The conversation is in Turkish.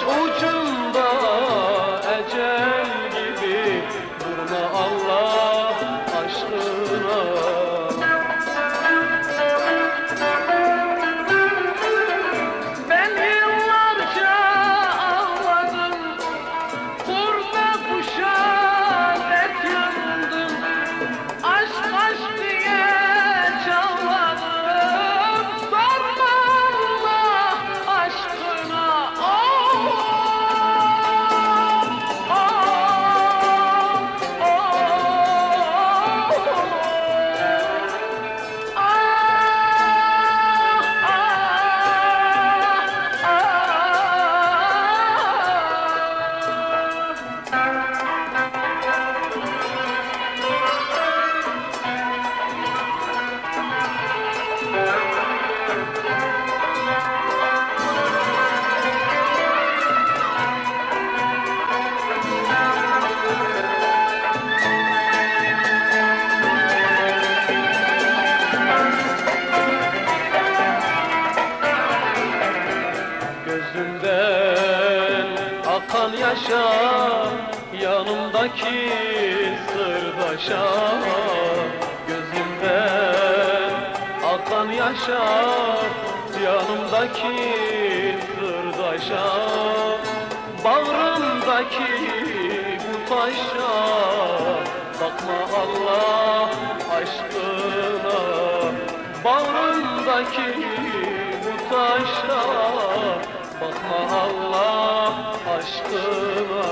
Ooh. Gözümden akan yaşa yanımdaki sırdaşa. Gözümden akan yaşa yanımdaki sırdaşa. Bağrımdaki bu taşa bakma Allah aşkına. Bağrımdaki bu taşa Allah aşkına